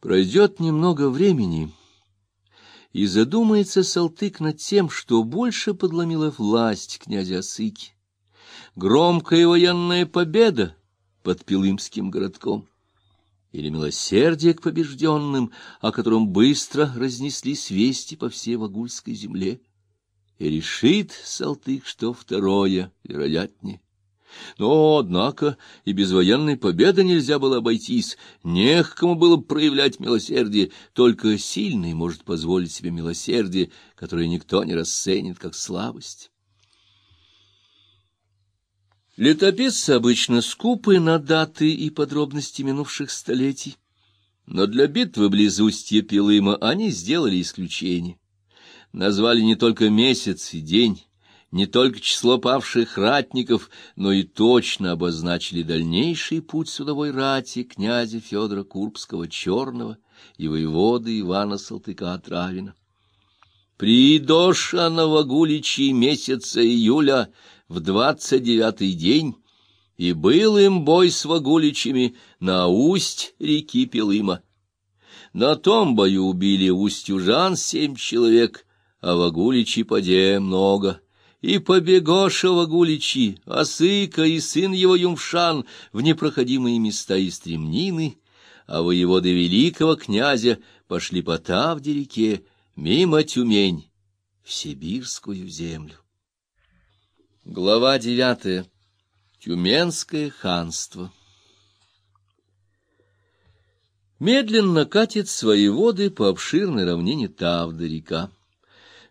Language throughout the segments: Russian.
Пройдет немного времени, и задумается Салтык над тем, что больше подломила власть князя Осыки. Громкая военная победа под Пилымским городком или милосердие к побежденным, о котором быстро разнеслись вести по всей Вагульской земле. И решит Салтык, что второе вероятнее. Но, однако, и без военной победы нельзя было обойтись, не к кому было проявлять милосердие, только сильный может позволить себе милосердие, которое никто не расценит как слабость. Летописцы обычно скупы на даты и подробности минувших столетий, но для битвы близ устья Пилыма они сделали исключение. Назвали не только месяц и день, не только число павших ратников, но и точно обозначили дальнейший путь судовой рати князя Федора Курбского Черного и воеводы Ивана Салтыка-Травина. При Доша Новогуличи месяца июля в двадцать девятый день и был им бой с Вагуличами на усть реки Пилыма. На том бою убили устюжан семь человек, а Вагуличи поде много — и побегошего гуличи, Осыка и сын его Юмшан в непроходимые места и стремнины, а воеводы великого князя пошли по Тавде реке мимо Тюмень в сибирскую землю. Глава девятая. Тюменское ханство. Медленно катит свои воды по обширной равнине Тавда река.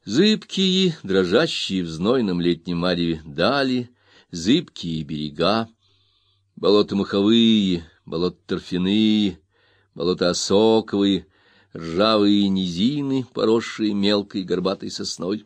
Зыбкие, дрожащие в знойном летнем мареве дали, зыбкие берега, болота маховые, болота торфяные, болота осоковые, ржавые низины, поросшие мелкой горбатой сосной.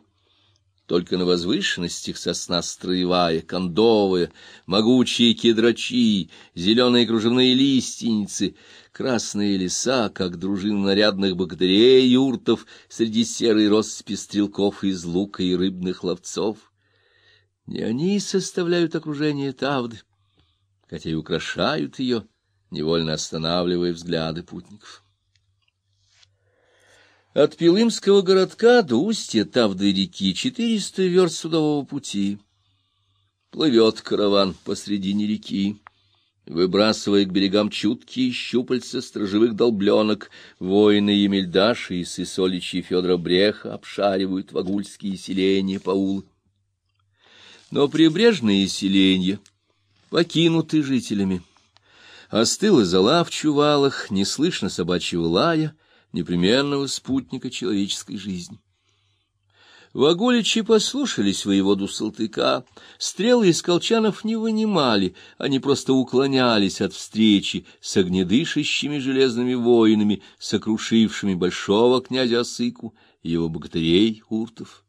Только на возвышенностях сосна строевая, кондовая, могучие кедрачи, зеленые кружевные лиственницы, красные леса, как дружина нарядных богатырей юртов среди серой россыпи стрелков из лука и рыбных ловцов. Не они составляют окружение Тавды, хотя и украшают ее, невольно останавливая взгляды путников. От Пилымского городка до устья Тавды реки четыреста верст судового пути. Плывет караван посредине реки, выбрасывая к берегам чуткие щупальца стражевых долбленок, воины Емельдаши и Сысоличи Федора Бреха обшаривают вагульские селения Паулы. Но прибрежные селения покинуты жителями. Остыла зола в чувалах, не слышно собачьего лая — непременного спутника человеческой жизни. Вагуличи послушались воеводу Салтыка, стрелы из колчанов не вынимали, они просто уклонялись от встречи с огнедышащими железными воинами, сокрушившими большого князя Осыку и его богатырей Уртов.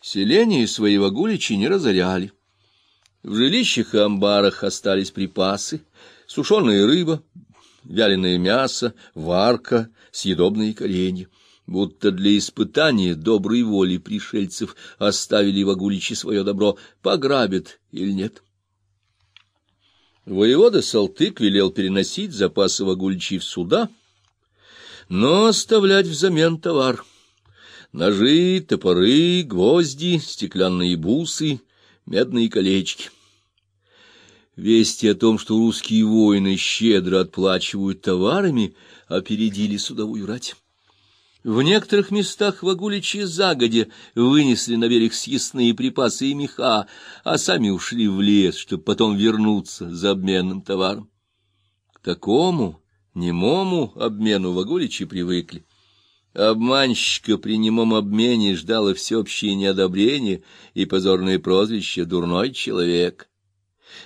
Селения свои вагуличи не разоряли. В жилищах и амбарах остались припасы, сушеная рыба, вяленое мясо, варка, съедобные коренья. Будто для испытания доброй воли пришельцев оставили в свое добро, пограбят или нет. Воевода Салтык велел переносить запасы Вагуличи в суда, но оставлять взамен товар. Ножи, топоры, гвозди, стеклянные бусы, медные колечки — Вести о том, что русские воины щедро отплачивают товарами, опередили судовую рать. В некоторых местах вагуличи загодя вынесли на берег съестные припасы и меха, а сами ушли в лес, чтобы потом вернуться за обменным товаром. К такому немому обмену вагуличи привыкли. Обманщика при немом обмене ждало всеобщее неодобрение и позорное прозвище «дурной человек».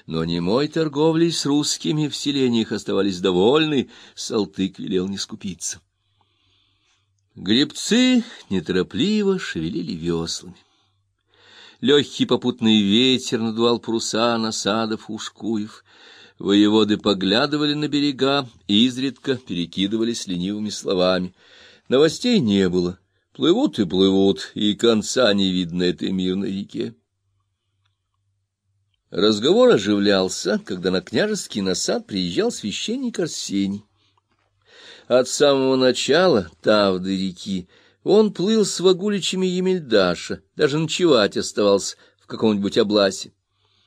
Но немой торговлей с русскими в селениях оставались довольны, Салтык велел не скупиться. Гребцы неторопливо шевелили веслами. Легкий попутный ветер надувал паруса насадов ушкуев. Воеводы поглядывали на берега, изредка перекидывались ленивыми словами. Новостей не было. Плывут и плывут, и конца не видно этой мирной реке. Разговор оживлялся, когда на княжеский насад приезжал священник Арсений. От самого начала Тавды реки он плыл с вагуличами Емельдаша, даже ночевать оставался в каком-нибудь обласе.